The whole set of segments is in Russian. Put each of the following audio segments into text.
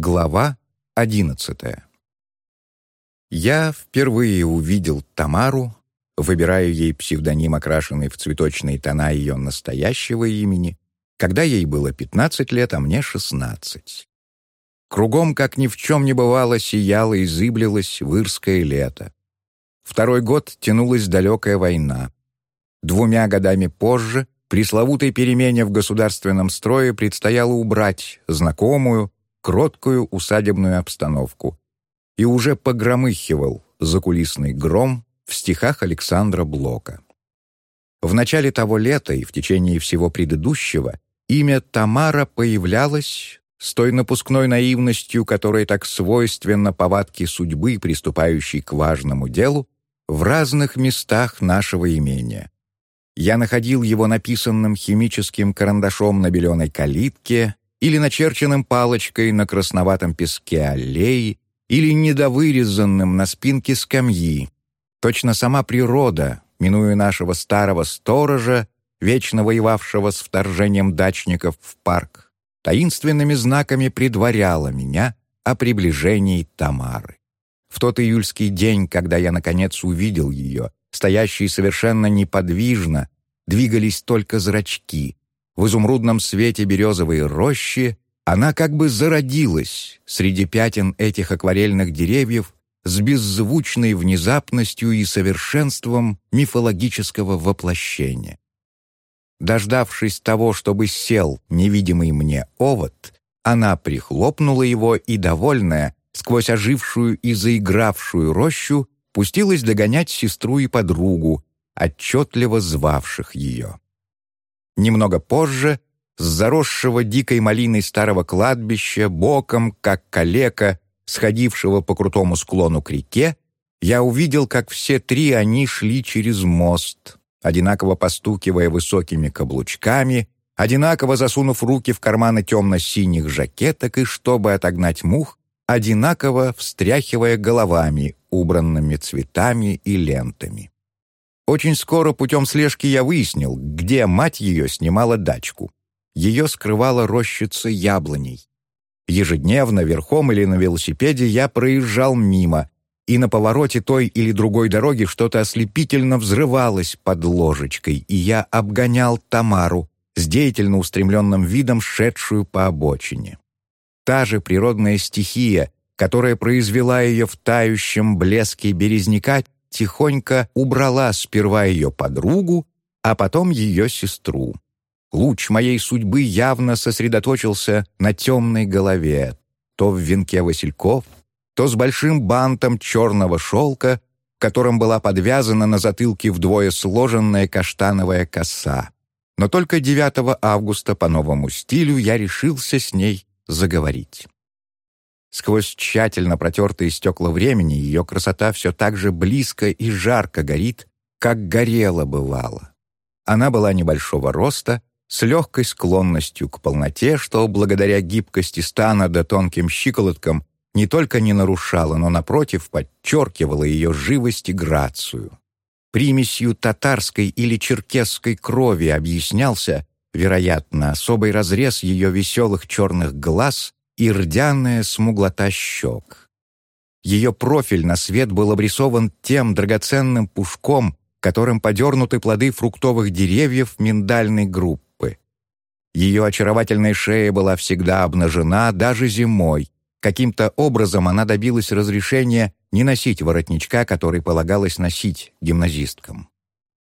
Глава одиннадцатая Я впервые увидел Тамару, выбираю ей псевдоним, окрашенный в цветочные тона ее настоящего имени, когда ей было 15 лет, а мне 16. Кругом, как ни в чем не бывало, сияло и зыблилось вырское лето. Второй год тянулась далекая война. Двумя годами позже пресловутой перемене в государственном строе предстояло убрать знакомую, кроткую усадебную обстановку. И уже погромыхивал закулисный гром в стихах Александра Блока. В начале того лета и в течение всего предыдущего имя Тамара появлялось с той напускной наивностью, которая так свойственна повадке судьбы, приступающей к важному делу, в разных местах нашего имения. Я находил его написанным химическим карандашом на беленой калитке или начерченным палочкой на красноватом песке аллеи, или недовырезанным на спинке скамьи. Точно сама природа, минуя нашего старого сторожа, вечно воевавшего с вторжением дачников в парк, таинственными знаками предваряла меня о приближении Тамары. В тот июльский день, когда я, наконец, увидел ее, стоящие совершенно неподвижно, двигались только зрачки. В изумрудном свете березовой рощи она как бы зародилась среди пятен этих акварельных деревьев с беззвучной внезапностью и совершенством мифологического воплощения. Дождавшись того, чтобы сел невидимый мне овод, она прихлопнула его и, довольная, сквозь ожившую и заигравшую рощу, пустилась догонять сестру и подругу, отчетливо звавших ее. Немного позже, с заросшего дикой малиной старого кладбища, боком, как калека, сходившего по крутому склону к реке, я увидел, как все три они шли через мост, одинаково постукивая высокими каблучками, одинаково засунув руки в карманы темно-синих жакеток и, чтобы отогнать мух, одинаково встряхивая головами, убранными цветами и лентами. Очень скоро путем слежки я выяснил, где мать ее снимала дачку. Ее скрывала рощица яблоней. Ежедневно, верхом или на велосипеде, я проезжал мимо, и на повороте той или другой дороги что-то ослепительно взрывалось под ложечкой, и я обгонял Тамару с деятельно устремленным видом, шедшую по обочине. Та же природная стихия, которая произвела ее в тающем блеске березняка, тихонько убрала сперва ее подругу, а потом ее сестру. Луч моей судьбы явно сосредоточился на темной голове, то в венке васильков, то с большим бантом черного шелка, которым была подвязана на затылке вдвое сложенная каштановая коса. Но только 9 августа по новому стилю я решился с ней заговорить. Сквозь тщательно протертые стекла времени ее красота все так же близко и жарко горит, как горела бывало. Она была небольшого роста, с легкой склонностью к полноте, что благодаря гибкости стана да тонким щиколоткам не только не нарушала, но, напротив, подчеркивала ее живость и грацию. Примесью татарской или черкесской крови объяснялся, вероятно, особый разрез ее веселых черных глаз и рдяная смуглота щек. Ее профиль на свет был обрисован тем драгоценным пушком, которым подернуты плоды фруктовых деревьев миндальной группы. Ее очаровательная шея была всегда обнажена даже зимой, Каким-то образом она добилась разрешения не носить воротничка, который полагалось носить гимназисткам.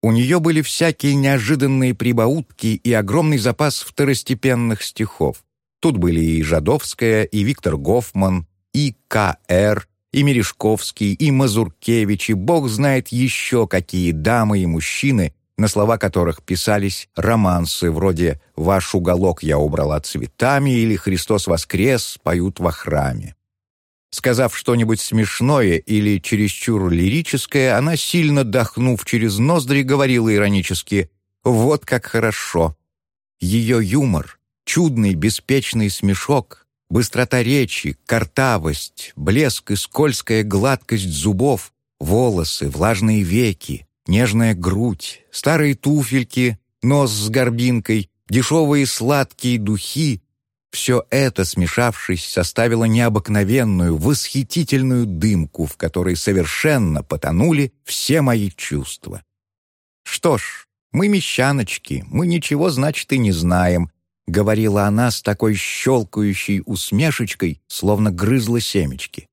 У нее были всякие неожиданные прибаутки и огромный запас второстепенных стихов. Тут были и Жадовская, и Виктор Гофман, и К.Р., и Мережковский, и Мазуркевич, и бог знает еще какие дамы и мужчины, на слова которых писались романсы вроде «Ваш уголок я убрала цветами» или «Христос воскрес» поют во храме. Сказав что-нибудь смешное или чересчур лирическое, она, сильно дохнув через ноздри, говорила иронически «Вот как хорошо». Ее юмор, чудный беспечный смешок, быстрота речи, картавость, блеск и скользкая гладкость зубов, волосы, влажные веки, Нежная грудь, старые туфельки, нос с горбинкой, дешевые сладкие духи — Все это, смешавшись, составило необыкновенную, восхитительную дымку, в которой совершенно потонули все мои чувства. Что ж, мы мещаночки, мы ничего, значит, и не знаем, — говорила она с такой щелкающей усмешечкой, словно грызла семечки.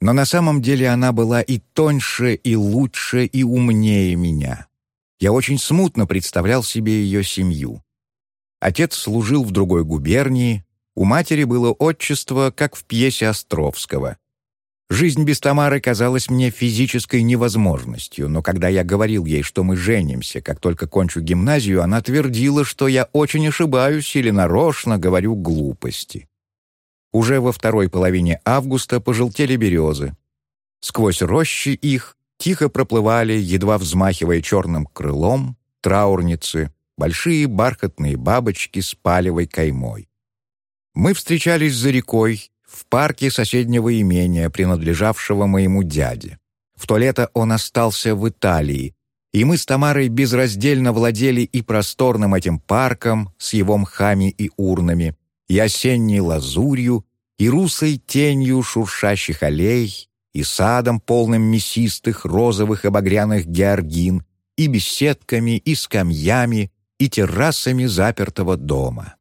Но на самом деле она была и тоньше, и лучше, и умнее меня. Я очень смутно представлял себе ее семью. Отец служил в другой губернии, у матери было отчество, как в пьесе Островского. Жизнь без Тамары казалась мне физической невозможностью, но когда я говорил ей, что мы женимся, как только кончу гимназию, она твердила, что я очень ошибаюсь или нарочно говорю глупости. Уже во второй половине августа пожелтели березы. Сквозь рощи их тихо проплывали, едва взмахивая черным крылом, траурницы, большие бархатные бабочки с палевой каймой. Мы встречались за рекой, в парке соседнего имения, принадлежавшего моему дяде. В то лето он остался в Италии, и мы с Тамарой безраздельно владели и просторным этим парком с его мхами и урнами, и осенней лазурью, и русой тенью шуршащих аллей, и садом, полным мясистых розовых и багряных георгин, и беседками, и скамьями, и террасами запертого дома.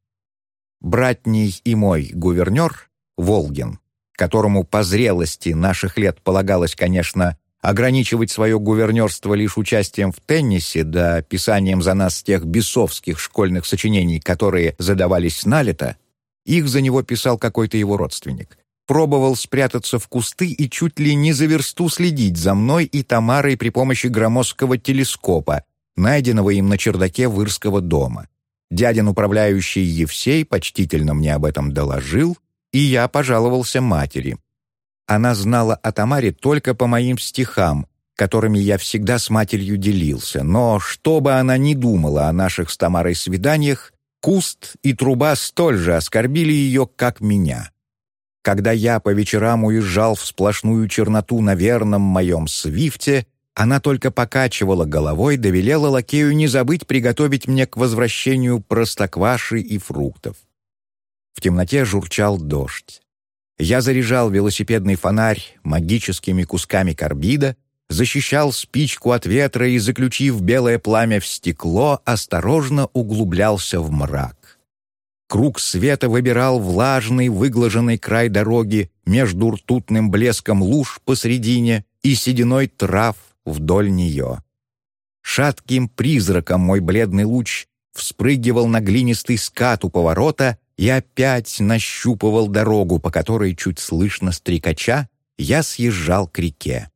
Братний и мой гувернер Волгин, которому по зрелости наших лет полагалось, конечно, ограничивать свое гувернерство лишь участием в теннисе да писанием за нас тех бесовских школьных сочинений, которые задавались налето, их за него писал какой-то его родственник. Пробовал спрятаться в кусты и чуть ли не за версту следить за мной и Тамарой при помощи громоздкого телескопа, найденного им на чердаке Вырского дома. Дядин управляющий Евсей почтительно мне об этом доложил, и я пожаловался матери. Она знала о Тамаре только по моим стихам, которыми я всегда с матерью делился, но что бы она ни думала о наших с Тамарой свиданиях, куст и труба столь же оскорбили ее, как меня. Когда я по вечерам уезжал в сплошную черноту на верном моем свифте, она только покачивала головой, довелела лакею не забыть приготовить мне к возвращению простокваши и фруктов. В темноте журчал дождь. Я заряжал велосипедный фонарь магическими кусками карбида, защищал спичку от ветра и, заключив белое пламя в стекло, осторожно углублялся в мрак. Круг света выбирал влажный, выглаженный край дороги между ртутным блеском луж посредине и сединой трав вдоль нее. Шатким призраком мой бледный луч вспрыгивал на глинистый скат у поворота и опять нащупывал дорогу, по которой, чуть слышно стрекача, я съезжал к реке.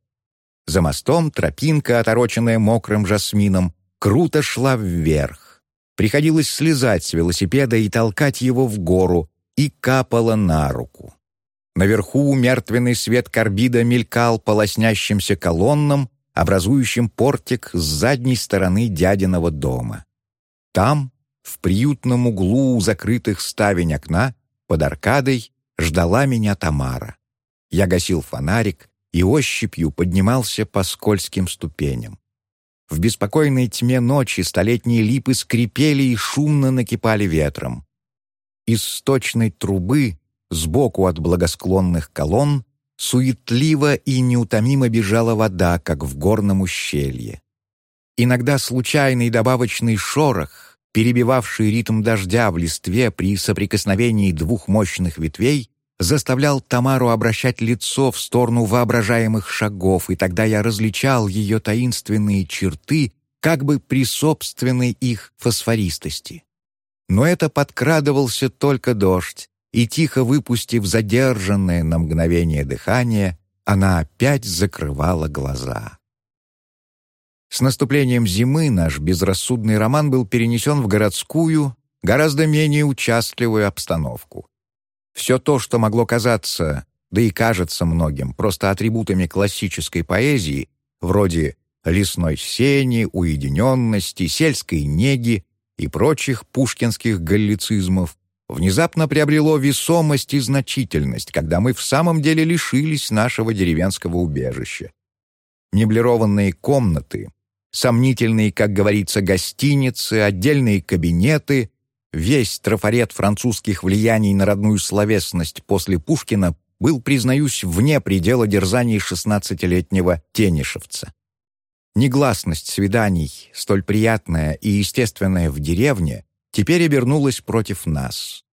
За мостом тропинка, отороченная мокрым жасмином, круто шла вверх. Приходилось слезать с велосипеда и толкать его в гору, и капала на руку. Наверху мертвенный свет карбида мелькал по лоснящимся колоннам, образующим портик с задней стороны дядиного дома. Там в приютном углу у закрытых ставень окна, под аркадой, ждала меня Тамара. Я гасил фонарик и ощупью поднимался по скользким ступеням. В беспокойной тьме ночи столетние липы скрипели и шумно накипали ветром. Из сточной трубы, сбоку от благосклонных колонн, суетливо и неутомимо бежала вода, как в горном ущелье. Иногда случайный добавочный шорох — перебивавший ритм дождя в листве при соприкосновении двух мощных ветвей, заставлял Тамару обращать лицо в сторону воображаемых шагов, и тогда я различал ее таинственные черты как бы при собственной их фосфористости. Но это подкрадывался только дождь, и, тихо выпустив задержанное на мгновение дыхание, она опять закрывала глаза. С наступлением зимы наш безрассудный роман был перенесен в городскую, гораздо менее участливую обстановку. Все то, что могло казаться, да и кажется многим, просто атрибутами классической поэзии, вроде лесной сени, уединенности, сельской неги и прочих пушкинских галлицизмов, внезапно приобрело весомость и значительность, когда мы в самом деле лишились нашего деревенского убежища. Меблированные комнаты, сомнительные, как говорится, гостиницы, отдельные кабинеты, весь трафарет французских влияний на родную словесность после Пушкина был, признаюсь, вне предела дерзаний шестнадцатилетнего тенишевца. Негласность свиданий, столь приятная и естественная в деревне, теперь обернулась против нас.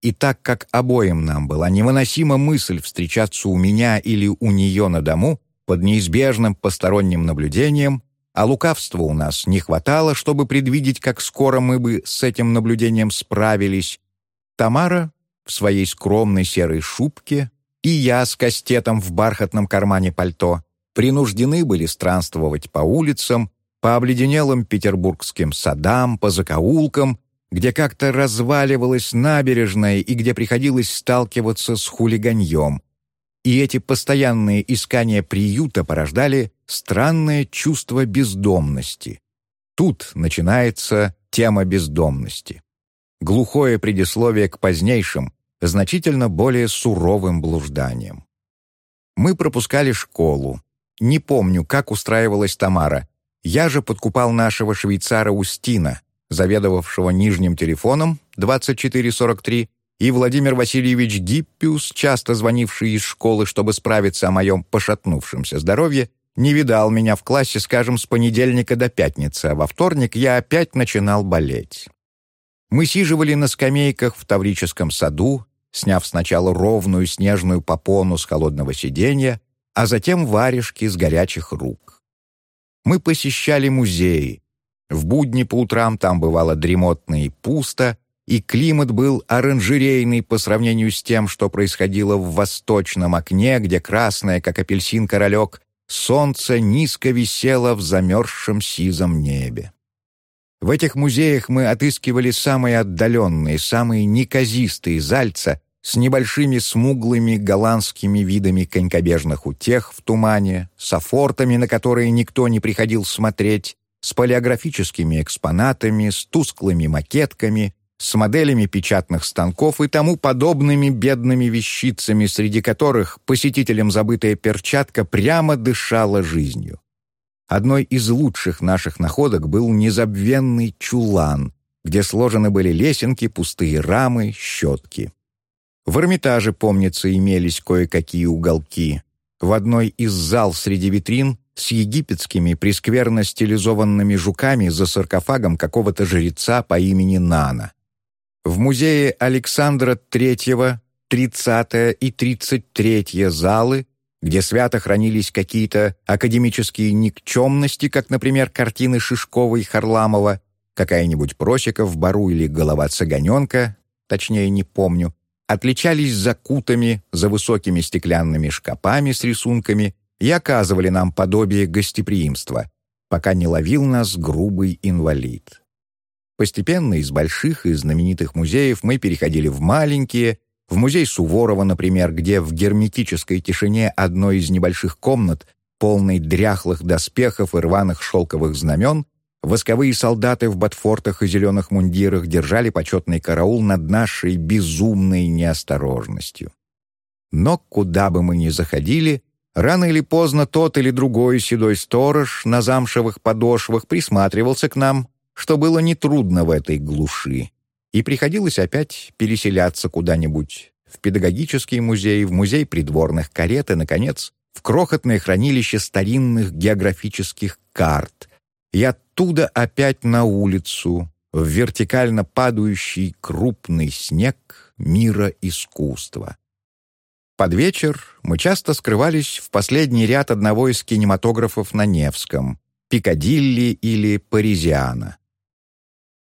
И так как обоим нам была невыносима мысль встречаться у меня или у нее на дому, под неизбежным посторонним наблюдением, а лукавства у нас не хватало, чтобы предвидеть, как скоро мы бы с этим наблюдением справились, Тамара в своей скромной серой шубке и я с кастетом в бархатном кармане пальто принуждены были странствовать по улицам, по обледенелым петербургским садам, по закоулкам, где как-то разваливалась набережная и где приходилось сталкиваться с хулиганьем. И эти постоянные искания приюта порождали странное чувство бездомности. Тут начинается тема бездомности. Глухое предисловие к позднейшим, значительно более суровым блужданием. Мы пропускали школу. Не помню, как устраивалась Тамара. Я же подкупал нашего швейцара Устина, заведовавшего нижним телефоном 2443, и Владимир Васильевич Гиппиус, часто звонивший из школы, чтобы справиться о моем пошатнувшемся здоровье, не видал меня в классе, скажем, с понедельника до пятницы, а во вторник я опять начинал болеть. Мы сиживали на скамейках в Таврическом саду, сняв сначала ровную снежную попону с холодного сиденья, а затем варежки с горячих рук. Мы посещали музеи. В будни по утрам там бывало дремотно и пусто, и климат был оранжерейный по сравнению с тем, что происходило в восточном окне, где красное, как апельсин-королек, солнце низко висело в замерзшем сизом небе. В этих музеях мы отыскивали самые отдаленные, самые неказистые зальца с небольшими смуглыми голландскими видами конькобежных утех в тумане, с афортами, на которые никто не приходил смотреть, с палеографическими экспонатами, с тусклыми макетками, с моделями печатных станков и тому подобными бедными вещицами, среди которых посетителям забытая перчатка прямо дышала жизнью. Одной из лучших наших находок был незабвенный чулан, где сложены были лесенки, пустые рамы, щетки. В Эрмитаже, помнится, имелись кое-какие уголки. В одной из зал среди витрин с египетскими прескверно стилизованными жуками за саркофагом какого-то жреца по имени Нана. В музее Александра III 30 и 33 залы где свято хранились какие-то академические никчемности, как, например, картины Шишкова и Харламова, какая-нибудь просека в бару или голова цыганенка, точнее, не помню, отличались закутами за высокими стеклянными шкапами с рисунками и оказывали нам подобие гостеприимства, пока не ловил нас грубый инвалид. Постепенно из больших и знаменитых музеев мы переходили в маленькие, в музей Суворова, например, где в герметической тишине одной из небольших комнат, полной дряхлых доспехов и рваных шелковых знамен, восковые солдаты в ботфортах и зеленых мундирах держали почетный караул над нашей безумной неосторожностью. Но куда бы мы ни заходили, рано или поздно тот или другой седой сторож на замшевых подошвах присматривался к нам, что было нетрудно в этой глуши и приходилось опять переселяться куда-нибудь в педагогический музей, в музей придворных карет и, наконец, в крохотное хранилище старинных географических карт, и оттуда опять на улицу, в вертикально падающий крупный снег мира искусства. Под вечер мы часто скрывались в последний ряд одного из кинематографов на Невском, Пикадилли или Паризиана.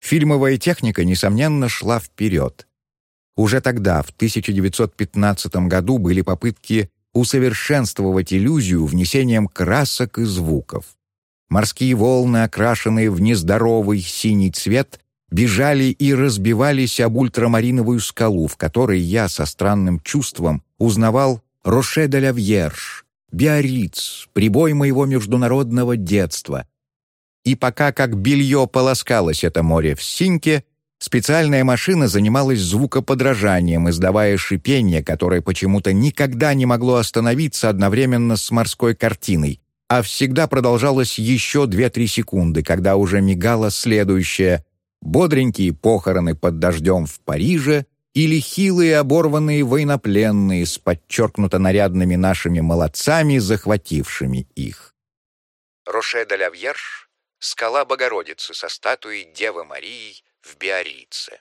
Фильмовая техника, несомненно, шла вперед. Уже тогда, в 1915 году, были попытки усовершенствовать иллюзию внесением красок и звуков. Морские волны, окрашенные в нездоровый синий цвет, бежали и разбивались об ультрамариновую скалу, в которой я со странным чувством узнавал Роше де Лавьерш, Биарриц, прибой моего международного детства, и пока как белье полоскалось это море в синьке, специальная машина занималась звукоподражанием, издавая шипение, которое почему-то никогда не могло остановиться одновременно с морской картиной, а всегда продолжалось еще 2-3 секунды, когда уже мигала следующая бодренькие похороны под дождем в Париже или хилые оборванные военнопленные с подчеркнуто нарядными нашими молодцами, захватившими их. Роше де Лавьерш — скала Богородицы со статуей Девы Марии в Биорице.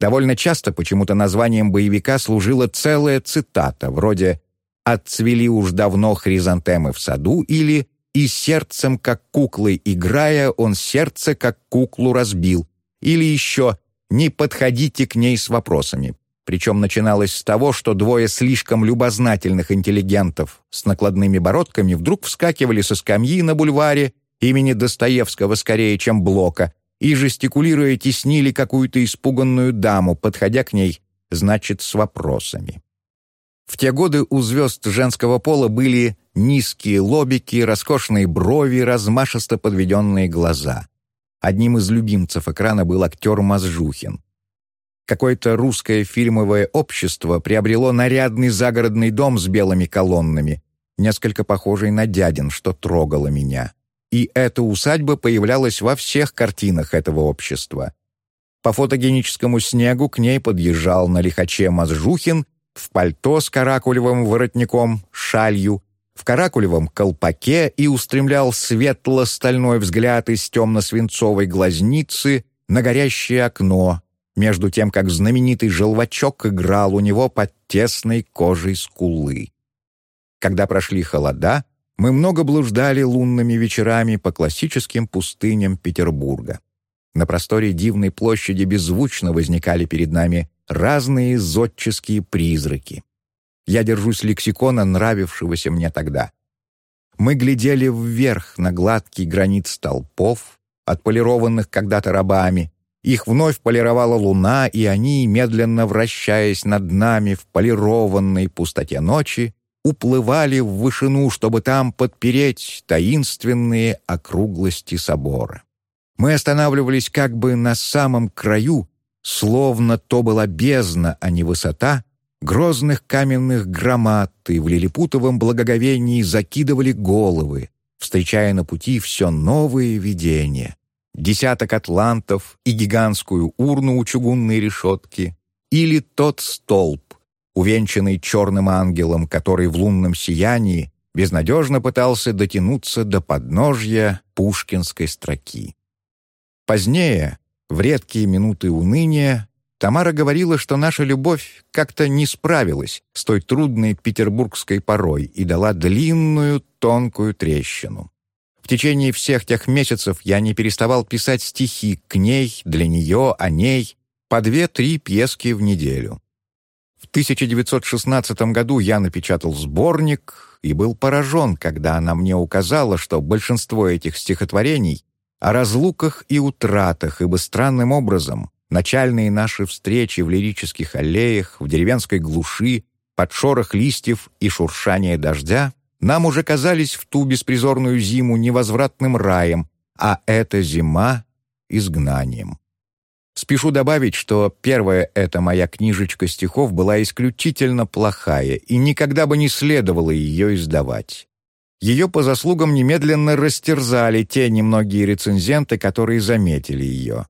Довольно часто почему-то названием боевика служила целая цитата, вроде «Отцвели уж давно хризантемы в саду» или «И сердцем, как куклой играя, он сердце, как куклу разбил» или еще «Не подходите к ней с вопросами». Причем начиналось с того, что двое слишком любознательных интеллигентов с накладными бородками вдруг вскакивали со скамьи на бульваре имени Достоевского скорее, чем Блока, и, жестикулируя, теснили какую-то испуганную даму, подходя к ней, значит, с вопросами. В те годы у звезд женского пола были низкие лобики, роскошные брови, размашисто подведенные глаза. Одним из любимцев экрана был актер Мазжухин. Какое-то русское фильмовое общество приобрело нарядный загородный дом с белыми колоннами, несколько похожий на дядин, что трогало меня и эта усадьба появлялась во всех картинах этого общества. По фотогеническому снегу к ней подъезжал на лихаче Мазжухин в пальто с каракулевым воротником, шалью, в каракулевом колпаке и устремлял светло-стальной взгляд из темно-свинцовой глазницы на горящее окно, между тем, как знаменитый желвачок играл у него под тесной кожей скулы. Когда прошли холода, мы много блуждали лунными вечерами по классическим пустыням Петербурга. На просторе дивной площади беззвучно возникали перед нами разные зодческие призраки. Я держусь лексикона, нравившегося мне тогда. Мы глядели вверх на гладкий гранит столпов, отполированных когда-то рабами. Их вновь полировала луна, и они, медленно вращаясь над нами в полированной пустоте ночи, уплывали в вышину, чтобы там подпереть таинственные округлости собора. Мы останавливались как бы на самом краю, словно то была бездна, а не высота, грозных каменных громад и в лилипутовом благоговении закидывали головы, встречая на пути все новые видения. Десяток атлантов и гигантскую урну у чугунной решетки, или тот столб, увенчанный черным ангелом, который в лунном сиянии безнадежно пытался дотянуться до подножья пушкинской строки. Позднее, в редкие минуты уныния, Тамара говорила, что наша любовь как-то не справилась с той трудной петербургской порой и дала длинную тонкую трещину. В течение всех тех месяцев я не переставал писать стихи к ней, для нее, о ней, по две-три пьески в неделю. В 1916 году я напечатал сборник и был поражен, когда она мне указала, что большинство этих стихотворений о разлуках и утратах, ибо странным образом начальные наши встречи в лирических аллеях, в деревенской глуши, под шорох листьев и шуршание дождя нам уже казались в ту беспризорную зиму невозвратным раем, а эта зима — изгнанием. Спешу добавить, что первая эта моя книжечка стихов была исключительно плохая, и никогда бы не следовало ее издавать. Ее по заслугам немедленно растерзали те немногие рецензенты, которые заметили ее.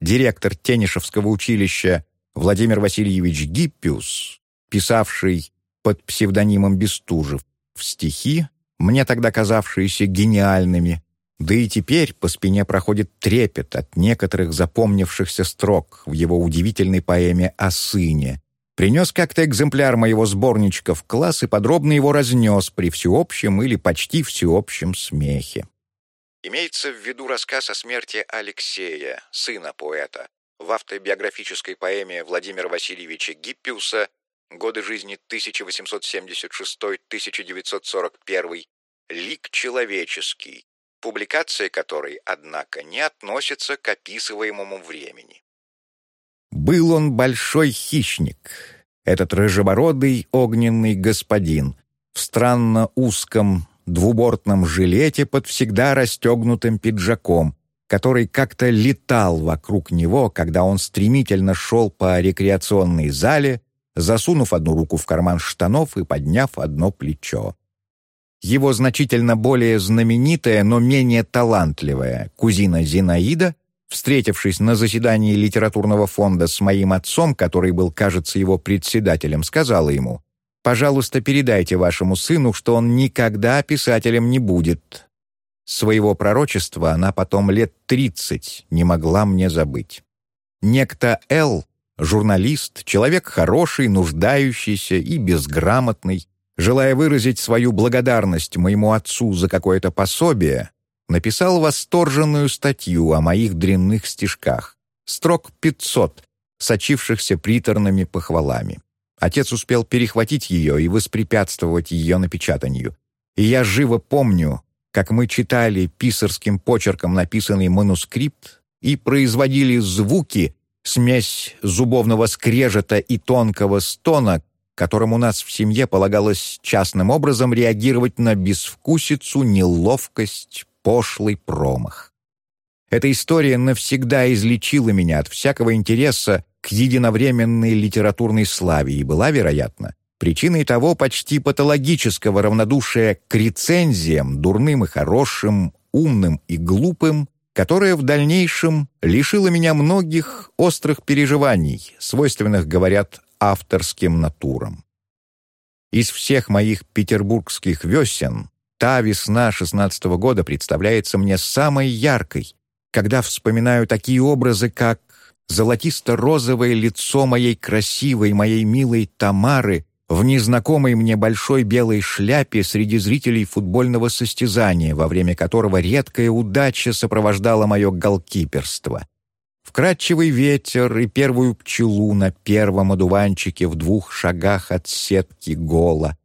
Директор Тенишевского училища Владимир Васильевич Гиппиус, писавший под псевдонимом Бестужев в стихи, мне тогда казавшиеся гениальными, да и теперь по спине проходит трепет от некоторых запомнившихся строк в его удивительной поэме о сыне. Принес как-то экземпляр моего сборничка в класс и подробно его разнес при всеобщем или почти всеобщем смехе. Имеется в виду рассказ о смерти Алексея, сына поэта, в автобиографической поэме Владимира Васильевича Гиппиуса «Годы жизни 1876-1941», «Лик человеческий», публикация которой, однако, не относится к описываемому времени. Был он большой хищник, этот рыжебородый огненный господин, в странно узком двубортном жилете под всегда расстегнутым пиджаком, который как-то летал вокруг него, когда он стремительно шел по рекреационной зале, засунув одну руку в карман штанов и подняв одно плечо. Его значительно более знаменитая, но менее талантливая кузина Зинаида встретившись на заседании литературного фонда с моим отцом, который был, кажется, его председателем, сказала ему, «Пожалуйста, передайте вашему сыну, что он никогда писателем не будет». Своего пророчества она потом лет тридцать не могла мне забыть. Некто Л, журналист, человек хороший, нуждающийся и безграмотный, желая выразить свою благодарность моему отцу за какое-то пособие, написал восторженную статью о моих дрянных стишках, строк 500, сочившихся приторными похвалами. Отец успел перехватить ее и воспрепятствовать ее напечатанию. И я живо помню, как мы читали писарским почерком написанный манускрипт и производили звуки, смесь зубовного скрежета и тонкого стона, которым у нас в семье полагалось частным образом реагировать на безвкусицу, неловкость, пошлый промах. Эта история навсегда излечила меня от всякого интереса к единовременной литературной славе и была, вероятно, причиной того почти патологического равнодушия к рецензиям, дурным и хорошим, умным и глупым, которое в дальнейшем лишило меня многих острых переживаний, свойственных, говорят, авторским натурам. Из всех моих петербургских весен Та весна шестнадцатого года представляется мне самой яркой, когда вспоминаю такие образы, как золотисто-розовое лицо моей красивой, моей милой Тамары в незнакомой мне большой белой шляпе среди зрителей футбольного состязания, во время которого редкая удача сопровождала мое голкиперство. Вкрадчивый ветер и первую пчелу на первом одуванчике в двух шагах от сетки гола,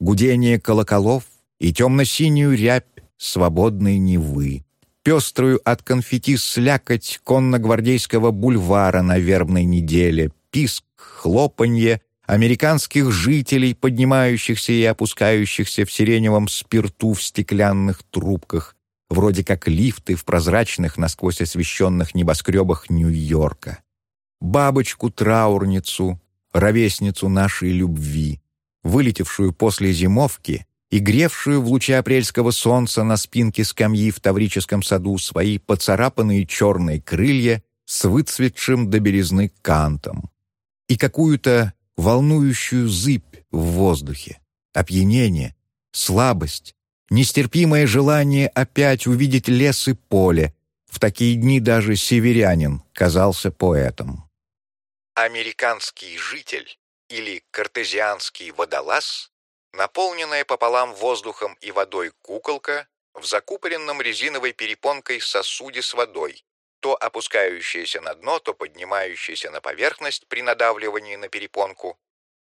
гудение колоколов — и темно-синюю рябь свободной Невы, пеструю от конфетти слякоть конно-гвардейского бульвара на вербной неделе, писк, хлопанье американских жителей, поднимающихся и опускающихся в сиреневом спирту в стеклянных трубках, вроде как лифты в прозрачных, насквозь освещенных небоскребах Нью-Йорка. Бабочку-траурницу, ровесницу нашей любви, вылетевшую после зимовки и гревшую в луче апрельского солнца на спинке скамьи в Таврическом саду свои поцарапанные черные крылья с выцветшим до белизны кантом, и какую-то волнующую зыбь в воздухе, опьянение, слабость, нестерпимое желание опять увидеть лес и поле. В такие дни даже северянин казался поэтом. Американский житель или картезианский водолаз Наполненная пополам воздухом и водой куколка в закупоренном резиновой перепонкой сосуде с водой, то опускающаяся на дно, то поднимающаяся на поверхность при надавливании на перепонку.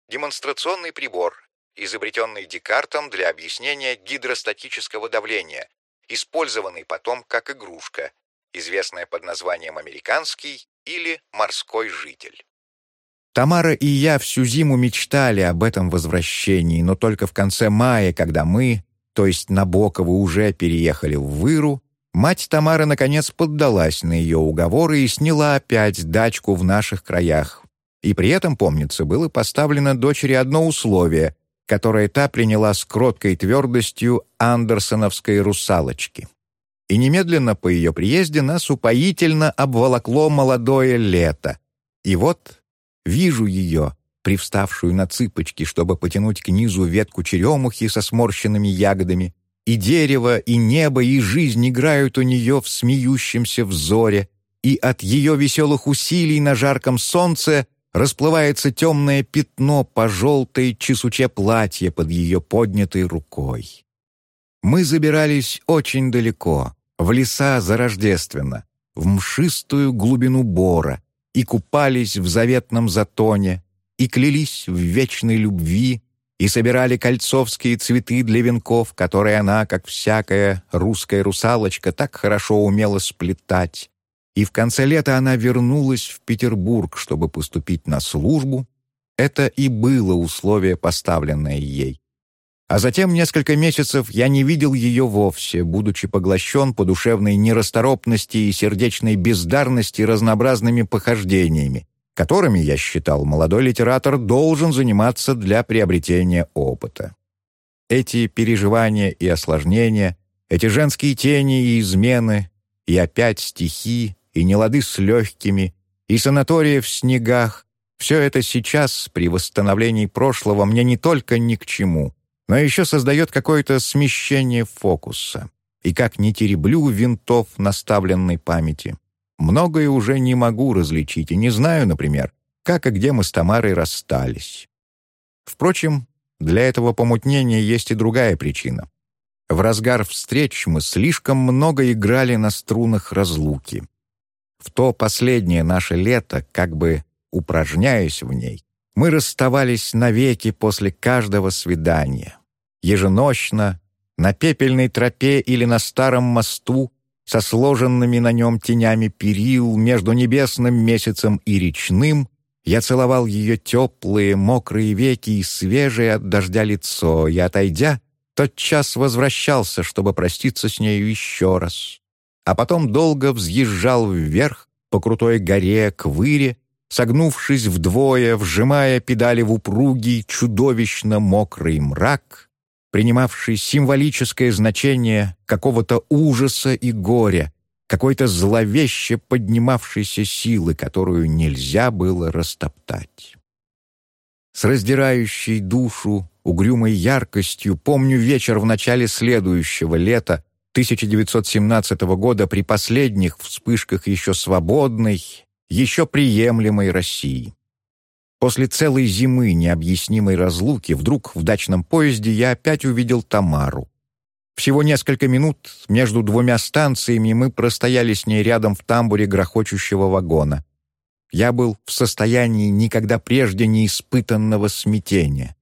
Демонстрационный прибор, изобретенный Декартом для объяснения гидростатического давления, использованный потом как игрушка, известная под названием «американский» или «морской житель». Тамара и я всю зиму мечтали об этом возвращении, но только в конце мая, когда мы, то есть Набоковы, уже переехали в Выру, мать Тамары наконец поддалась на ее уговоры и сняла опять дачку в наших краях. И при этом, помнится, было поставлено дочери одно условие, которое та приняла с кроткой твердостью андерсоновской русалочки. И немедленно по ее приезде нас упоительно обволокло молодое лето. И вот Вижу ее, привставшую на цыпочки, чтобы потянуть к низу ветку черемухи со сморщенными ягодами, и дерево, и небо, и жизнь играют у нее в смеющемся взоре, и от ее веселых усилий на жарком солнце расплывается темное пятно по желтой чесуче платье под ее поднятой рукой. Мы забирались очень далеко, в леса Зарождественно, в мшистую глубину бора, и купались в заветном затоне, и клялись в вечной любви, и собирали кольцовские цветы для венков, которые она, как всякая русская русалочка, так хорошо умела сплетать. И в конце лета она вернулась в Петербург, чтобы поступить на службу. Это и было условие, поставленное ей. А затем несколько месяцев я не видел ее вовсе, будучи поглощен по душевной нерасторопности и сердечной бездарности разнообразными похождениями, которыми, я считал, молодой литератор должен заниматься для приобретения опыта. Эти переживания и осложнения, эти женские тени и измены, и опять стихи, и нелады с легкими, и санатория в снегах. Все это сейчас, при восстановлении прошлого, мне не только ни к чему, но еще создает какое-то смещение фокуса. И как не тереблю винтов наставленной памяти, многое уже не могу различить и не знаю, например, как и где мы с Тамарой расстались. Впрочем, для этого помутнения есть и другая причина. В разгар встреч мы слишком много играли на струнах разлуки. В то последнее наше лето, как бы упражняясь в ней, мы расставались навеки после каждого свидания. Еженощно, на пепельной тропе или на старом мосту, со сложенными на нем тенями перил между небесным месяцем и речным, я целовал ее теплые, мокрые веки и свежее от дождя лицо, и, отойдя, тотчас возвращался, чтобы проститься с нею еще раз. А потом долго взъезжал вверх по крутой горе к выре, согнувшись вдвое, вжимая педали в упругий, чудовищно мокрый мрак, принимавший символическое значение какого-то ужаса и горя, какой-то зловеще поднимавшейся силы, которую нельзя было растоптать. С раздирающей душу, угрюмой яркостью помню вечер в начале следующего лета 1917 года при последних вспышках еще свободной, еще приемлемой России. После целой зимы необъяснимой разлуки вдруг в дачном поезде я опять увидел Тамару. Всего несколько минут между двумя станциями мы простояли с ней рядом в тамбуре грохочущего вагона. Я был в состоянии никогда прежде не испытанного смятения.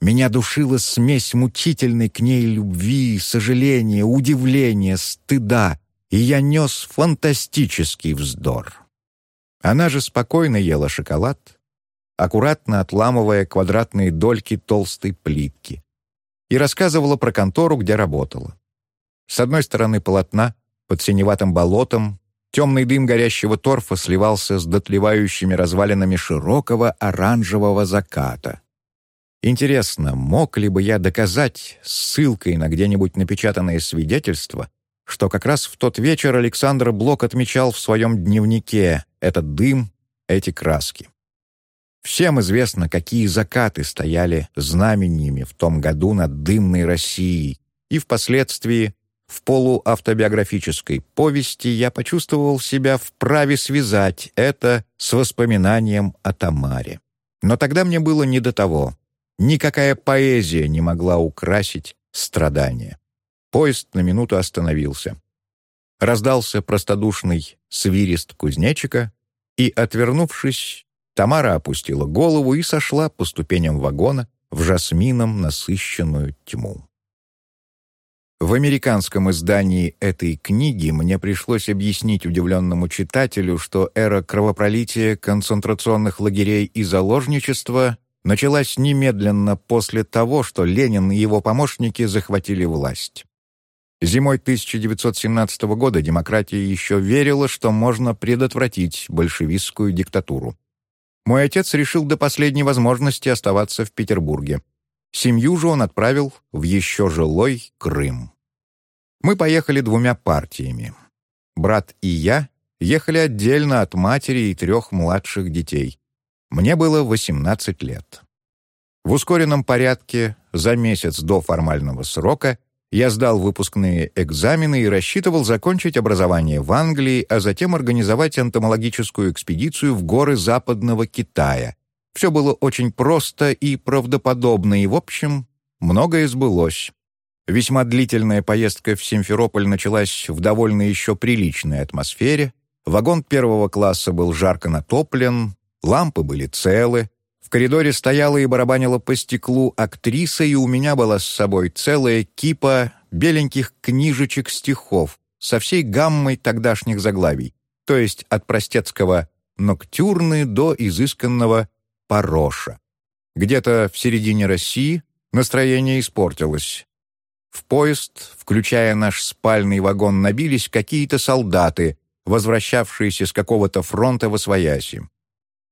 Меня душила смесь мучительной к ней любви, сожаления, удивления, стыда, и я нес фантастический вздор. Она же спокойно ела шоколад, аккуратно отламывая квадратные дольки толстой плитки и рассказывала про контору, где работала. С одной стороны полотна, под синеватым болотом, темный дым горящего торфа сливался с дотлевающими развалинами широкого оранжевого заката. Интересно, мог ли бы я доказать ссылкой на где-нибудь напечатанное свидетельство, что как раз в тот вечер Александр Блок отмечал в своем дневнике этот дым, эти краски. Всем известно, какие закаты стояли знамениями в том году над дымной Россией, и впоследствии в полуавтобиографической повести я почувствовал себя вправе связать это с воспоминанием о Тамаре. Но тогда мне было не до того. Никакая поэзия не могла украсить страдания. Поезд на минуту остановился. Раздался простодушный свирист кузнечика, и, отвернувшись, Тамара опустила голову и сошла по ступеням вагона в жасмином насыщенную тьму. В американском издании этой книги мне пришлось объяснить удивленному читателю, что эра кровопролития, концентрационных лагерей и заложничества началась немедленно после того, что Ленин и его помощники захватили власть. Зимой 1917 года демократия еще верила, что можно предотвратить большевистскую диктатуру. Мой отец решил до последней возможности оставаться в Петербурге. Семью же он отправил в еще жилой Крым. Мы поехали двумя партиями. Брат и я ехали отдельно от матери и трех младших детей. Мне было 18 лет. В ускоренном порядке за месяц до формального срока я сдал выпускные экзамены и рассчитывал закончить образование в Англии, а затем организовать энтомологическую экспедицию в горы Западного Китая. Все было очень просто и правдоподобно, и, в общем, многое сбылось. Весьма длительная поездка в Симферополь началась в довольно еще приличной атмосфере. Вагон первого класса был жарко натоплен, лампы были целы, в коридоре стояла и барабанила по стеклу актриса, и у меня была с собой целая кипа беленьких книжечек стихов со всей гаммой тогдашних заглавий, то есть от простецкого «ноктюрны» до изысканного «пороша». Где-то в середине России настроение испортилось. В поезд, включая наш спальный вагон, набились какие-то солдаты, возвращавшиеся с какого-то фронта в Освояси.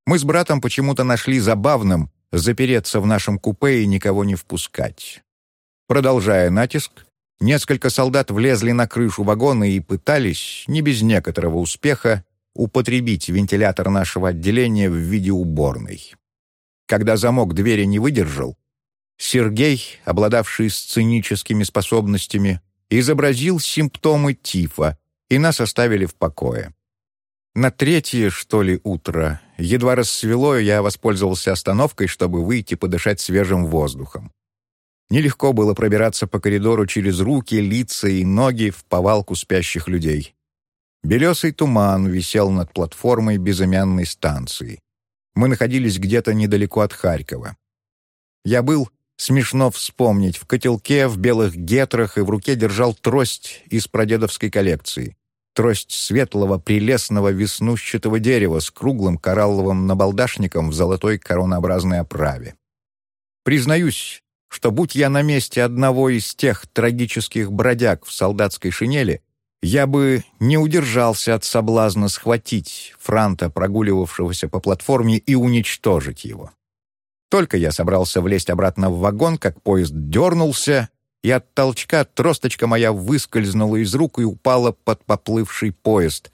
Мы с братом почему-то нашли забавным запереться в нашем купе и никого не впускать. Продолжая натиск, несколько солдат влезли на крышу вагона и пытались, не без некоторого успеха, употребить вентилятор нашего отделения в виде уборной. Когда замок двери не выдержал, Сергей, обладавший сценическими способностями, изобразил симптомы тифа, и нас оставили в покое. На третье, что ли, утро, едва рассвело, я воспользовался остановкой, чтобы выйти подышать свежим воздухом. Нелегко было пробираться по коридору через руки, лица и ноги в повалку спящих людей. Белесый туман висел над платформой безымянной станции. Мы находились где-то недалеко от Харькова. Я был, смешно вспомнить, в котелке, в белых гетрах и в руке держал трость из прадедовской коллекции. Трость светлого, прелестного веснущатого дерева с круглым коралловым набалдашником в золотой коронообразной оправе. Признаюсь, что будь я на месте одного из тех трагических бродяг в солдатской шинели, я бы не удержался от соблазна схватить франта, прогуливавшегося по платформе, и уничтожить его. Только я собрался влезть обратно в вагон, как поезд дернулся, и от толчка тросточка моя выскользнула из рук и упала под поплывший поезд.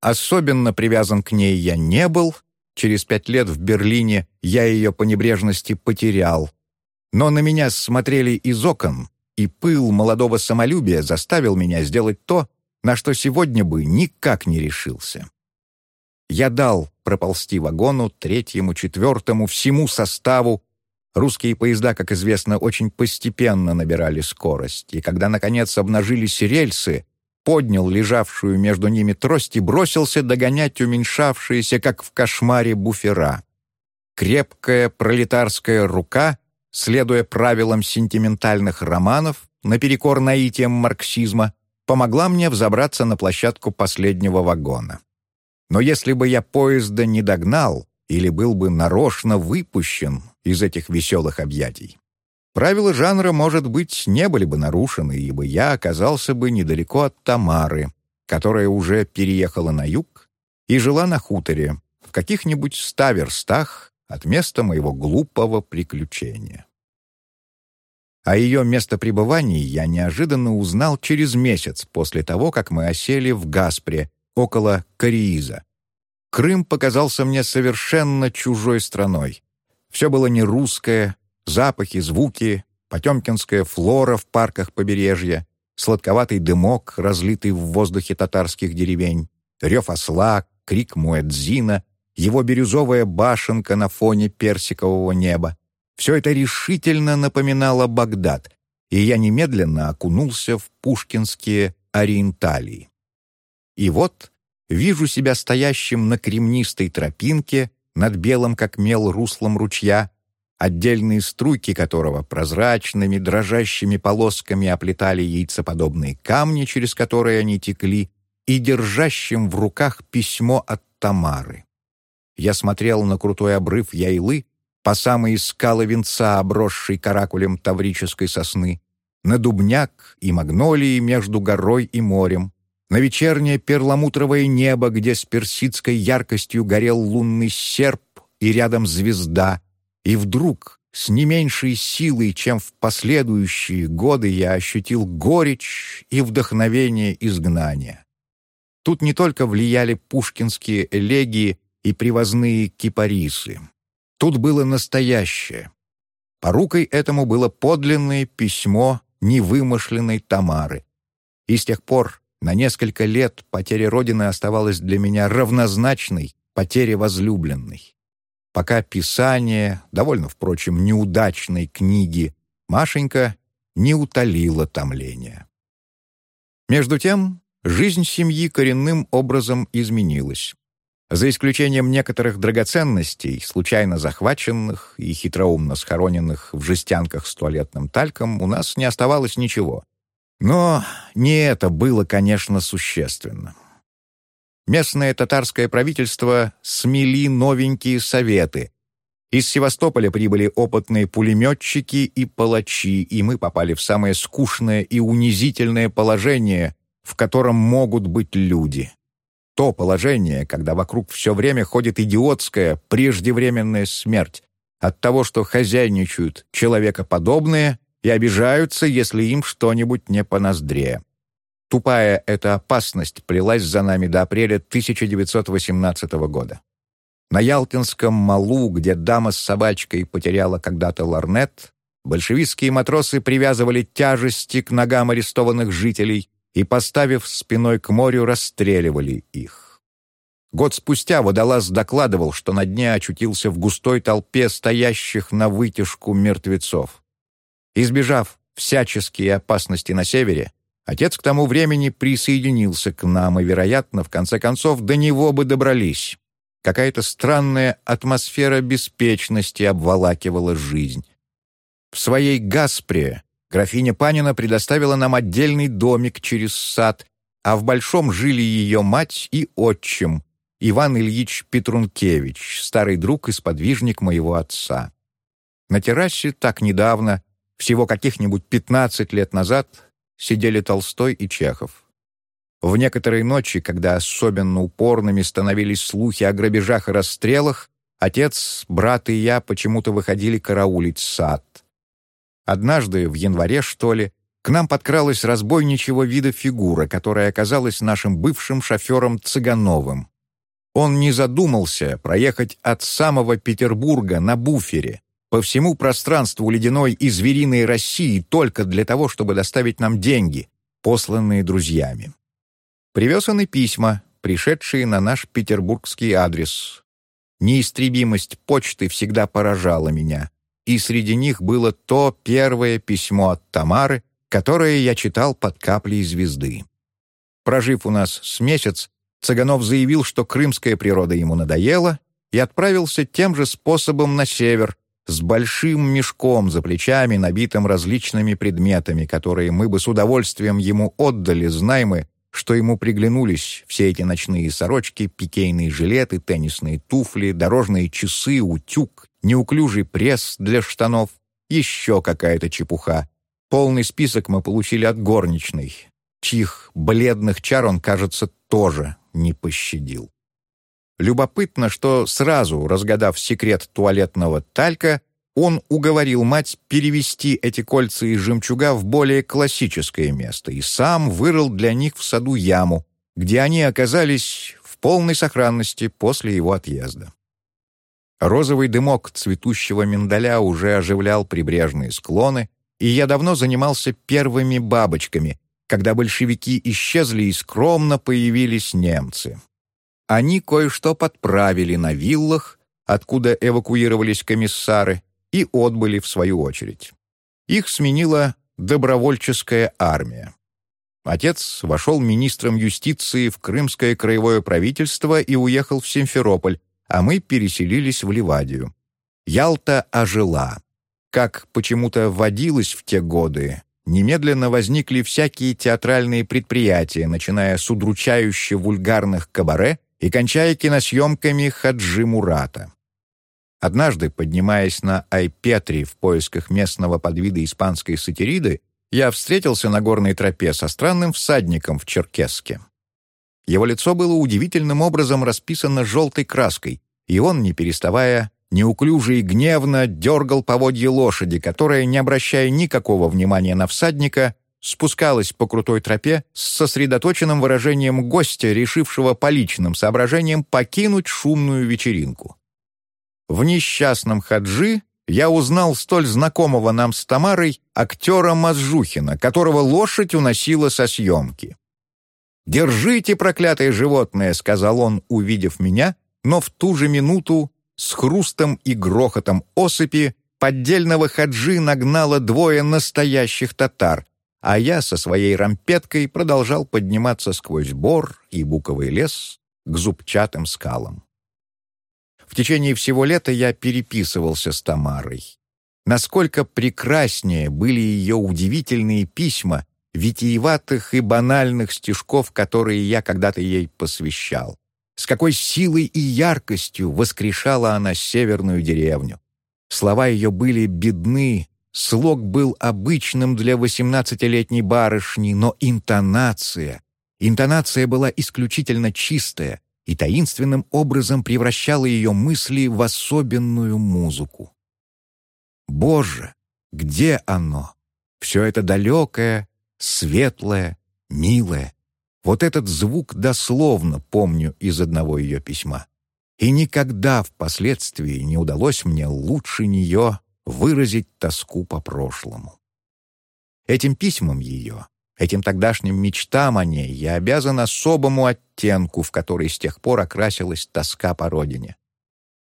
Особенно привязан к ней я не был. Через пять лет в Берлине я ее по небрежности потерял. Но на меня смотрели из окон, и пыл молодого самолюбия заставил меня сделать то, на что сегодня бы никак не решился. Я дал проползти вагону, третьему, четвертому, всему составу. Русские поезда, как известно, очень постепенно набирали скорость, и когда, наконец, обнажились рельсы, поднял лежавшую между ними трость и бросился догонять уменьшавшиеся, как в кошмаре, буфера. Крепкая пролетарская рука следуя правилам сентиментальных романов, наперекор наитиям марксизма, помогла мне взобраться на площадку последнего вагона. Но если бы я поезда не догнал или был бы нарочно выпущен из этих веселых объятий, правила жанра, может быть, не были бы нарушены, ибо я оказался бы недалеко от Тамары, которая уже переехала на юг и жила на хуторе, в каких-нибудь ста верстах от места моего глупого приключения. О ее местопребывании я неожиданно узнал через месяц после того, как мы осели в Гаспре, около Корииза. Крым показался мне совершенно чужой страной. Все было не русское, запахи, звуки, потемкинская флора в парках побережья, сладковатый дымок, разлитый в воздухе татарских деревень, рев осла, крик муэдзина — его бирюзовая башенка на фоне персикового неба. Все это решительно напоминало Багдад, и я немедленно окунулся в пушкинские ориенталии. И вот вижу себя стоящим на кремнистой тропинке над белым, как мел, руслом ручья, отдельные струйки которого прозрачными дрожащими полосками оплетали яйцеподобные камни, через которые они текли, и держащим в руках письмо от Тамары. Я смотрел на крутой обрыв Яйлы, по самые скалы венца, обросший каракулем таврической сосны, на дубняк и магнолии между горой и морем, на вечернее перламутровое небо, где с персидской яркостью горел лунный серп и рядом звезда, и вдруг с не меньшей силой, чем в последующие годы, я ощутил горечь и вдохновение изгнания. Тут не только влияли пушкинские элегии, и привозные кипарисы. Тут было настоящее. Порукой этому было подлинное письмо невымышленной Тамары. И с тех пор на несколько лет потеря Родины оставалась для меня равнозначной потере возлюбленной. Пока писание, довольно, впрочем, неудачной книги, Машенька не утолила томления. Между тем, жизнь семьи коренным образом изменилась. За исключением некоторых драгоценностей, случайно захваченных и хитроумно схороненных в жестянках с туалетным тальком, у нас не оставалось ничего. Но не это было, конечно, существенно. Местное татарское правительство смели новенькие советы. Из Севастополя прибыли опытные пулеметчики и палачи, и мы попали в самое скучное и унизительное положение, в котором могут быть люди — то положение, когда вокруг все время ходит идиотская, преждевременная смерть от того, что хозяйничают человекоподобные и обижаются, если им что-нибудь не по ноздре. Тупая эта опасность плелась за нами до апреля 1918 года. На Ялтинском малу, где дама с собачкой потеряла когда-то ларнет, большевистские матросы привязывали тяжести к ногам арестованных жителей и, поставив спиной к морю, расстреливали их. Год спустя водолаз докладывал, что на дне очутился в густой толпе стоящих на вытяжку мертвецов. Избежав всяческие опасности на севере, отец к тому времени присоединился к нам, и, вероятно, в конце концов, до него бы добрались. Какая-то странная атмосфера беспечности обволакивала жизнь. В своей «Гаспре» графиня Панина предоставила нам отдельный домик через сад, а в Большом жили ее мать и отчим, Иван Ильич Петрункевич, старый друг и сподвижник моего отца. На террасе так недавно, всего каких-нибудь 15 лет назад, сидели Толстой и Чехов. В некоторые ночи, когда особенно упорными становились слухи о грабежах и расстрелах, отец, брат и я почему-то выходили караулить сад. Однажды, в январе, что ли, к нам подкралась разбойничьего вида фигура, которая оказалась нашим бывшим шофером Цыгановым. Он не задумался проехать от самого Петербурга на буфере по всему пространству ледяной и звериной России только для того, чтобы доставить нам деньги, посланные друзьями. Привез он и письма, пришедшие на наш петербургский адрес. Неистребимость почты всегда поражала меня, и среди них было то первое письмо от Тамары, которое я читал под каплей звезды. Прожив у нас с месяц, Цыганов заявил, что крымская природа ему надоела, и отправился тем же способом на север, с большим мешком за плечами, набитым различными предметами, которые мы бы с удовольствием ему отдали, знаем мы, что ему приглянулись все эти ночные сорочки, пикейные жилеты, теннисные туфли, дорожные часы, утюг, неуклюжий пресс для штанов, еще какая-то чепуха. Полный список мы получили от горничной, чьих бледных чар он, кажется, тоже не пощадил. Любопытно, что сразу, разгадав секрет туалетного талька, он уговорил мать перевести эти кольца из жемчуга в более классическое место и сам вырыл для них в саду яму, где они оказались в полной сохранности после его отъезда. Розовый дымок цветущего миндаля уже оживлял прибрежные склоны, и я давно занимался первыми бабочками, когда большевики исчезли и скромно появились немцы. Они кое-что подправили на виллах, откуда эвакуировались комиссары, и отбыли в свою очередь. Их сменила добровольческая армия. Отец вошел министром юстиции в Крымское краевое правительство и уехал в Симферополь, а мы переселились в Ливадию. Ялта ожила. Как почему-то водилось в те годы, немедленно возникли всякие театральные предприятия, начиная с удручающе вульгарных кабаре и кончая киносъемками Хаджи Мурата. Однажды, поднимаясь на Айпетри в поисках местного подвида испанской сатириды, я встретился на горной тропе со странным всадником в черкеске. Его лицо было удивительным образом расписано желтой краской, и он, не переставая, неуклюже и гневно дергал поводье лошади, которая, не обращая никакого внимания на всадника, спускалась по крутой тропе с сосредоточенным выражением гостя, решившего по личным соображениям покинуть шумную вечеринку. В несчастном Хаджи я узнал столь знакомого нам с Тамарой актера Мазжухина, которого лошадь уносила со съемки. «Держите, проклятое животное!» — сказал он, увидев меня, но в ту же минуту с хрустом и грохотом осыпи поддельного хаджи нагнало двое настоящих татар, а я со своей рампеткой продолжал подниматься сквозь бор и буковый лес к зубчатым скалам. В течение всего лета я переписывался с Тамарой. Насколько прекраснее были ее удивительные письма, витиеватых и банальных стишков, которые я когда-то ей посвящал. С какой силой и яркостью воскрешала она северную деревню. Слова ее были бедны, слог был обычным для восемнадцатилетней барышни, но интонация... Интонация была исключительно чистая, и таинственным образом превращала ее мысли в особенную музыку. Боже, где оно? Все это далекое, светлое, милая. Вот этот звук дословно помню из одного ее письма. И никогда впоследствии не удалось мне лучше нее выразить тоску по прошлому. Этим письмам ее, этим тогдашним мечтам о ней я обязан особому оттенку, в который с тех пор окрасилась тоска по родине.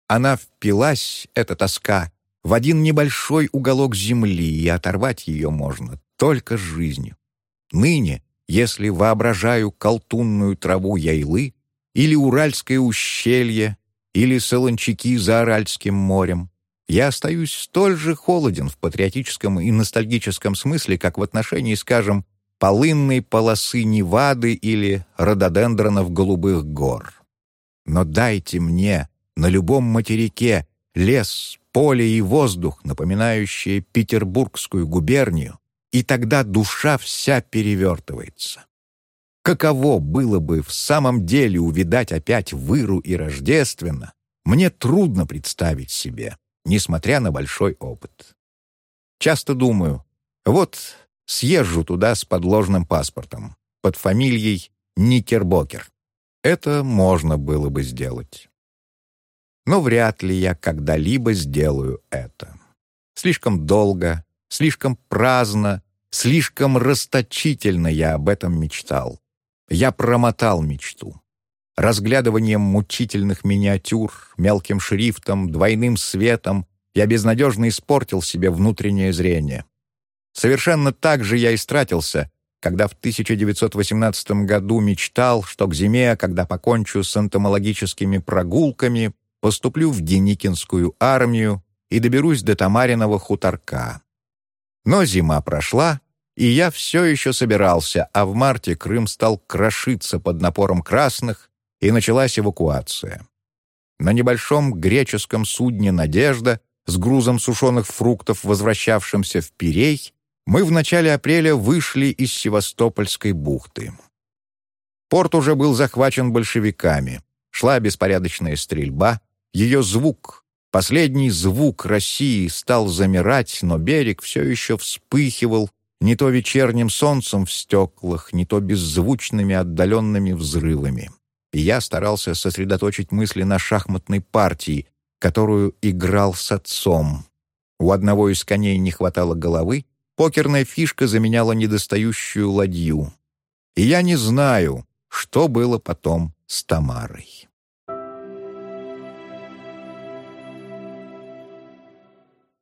Она впилась, эта тоска, в один небольшой уголок земли, и оторвать ее можно только жизнью. Ныне, если воображаю колтунную траву яйлы или Уральское ущелье, или солончаки за Аральским морем, я остаюсь столь же холоден в патриотическом и ностальгическом смысле, как в отношении, скажем, полынной полосы Невады или рододендронов голубых гор. Но дайте мне на любом материке лес, поле и воздух, напоминающие Петербургскую губернию, и тогда душа вся перевертывается. Каково было бы в самом деле увидать опять выру и рождественно, мне трудно представить себе несмотря на большой опыт. Часто думаю, вот съезжу туда с подложным паспортом, под фамилией Никербокер. Это можно было бы сделать. Но вряд ли я когда-либо сделаю это. Слишком долго, слишком праздно, слишком расточительно я об этом мечтал. Я промотал мечту разглядыванием мучительных миниатюр, мелким шрифтом, двойным светом, я безнадежно испортил себе внутреннее зрение. Совершенно так же я истратился, когда в 1918 году мечтал, что к зиме, когда покончу с энтомологическими прогулками, поступлю в Деникинскую армию и доберусь до Тамариного хуторка. Но зима прошла, и я все еще собирался, а в марте Крым стал крошиться под напором красных, и началась эвакуация. На небольшом греческом судне «Надежда» с грузом сушеных фруктов, возвращавшимся в Пирей, мы в начале апреля вышли из Севастопольской бухты. Порт уже был захвачен большевиками. Шла беспорядочная стрельба. Ее звук, последний звук России стал замирать, но берег все еще вспыхивал не то вечерним солнцем в стеклах, не то беззвучными отдаленными взрывами я старался сосредоточить мысли на шахматной партии, которую играл с отцом. У одного из коней не хватало головы, покерная фишка заменяла недостающую ладью. И я не знаю, что было потом с Тамарой.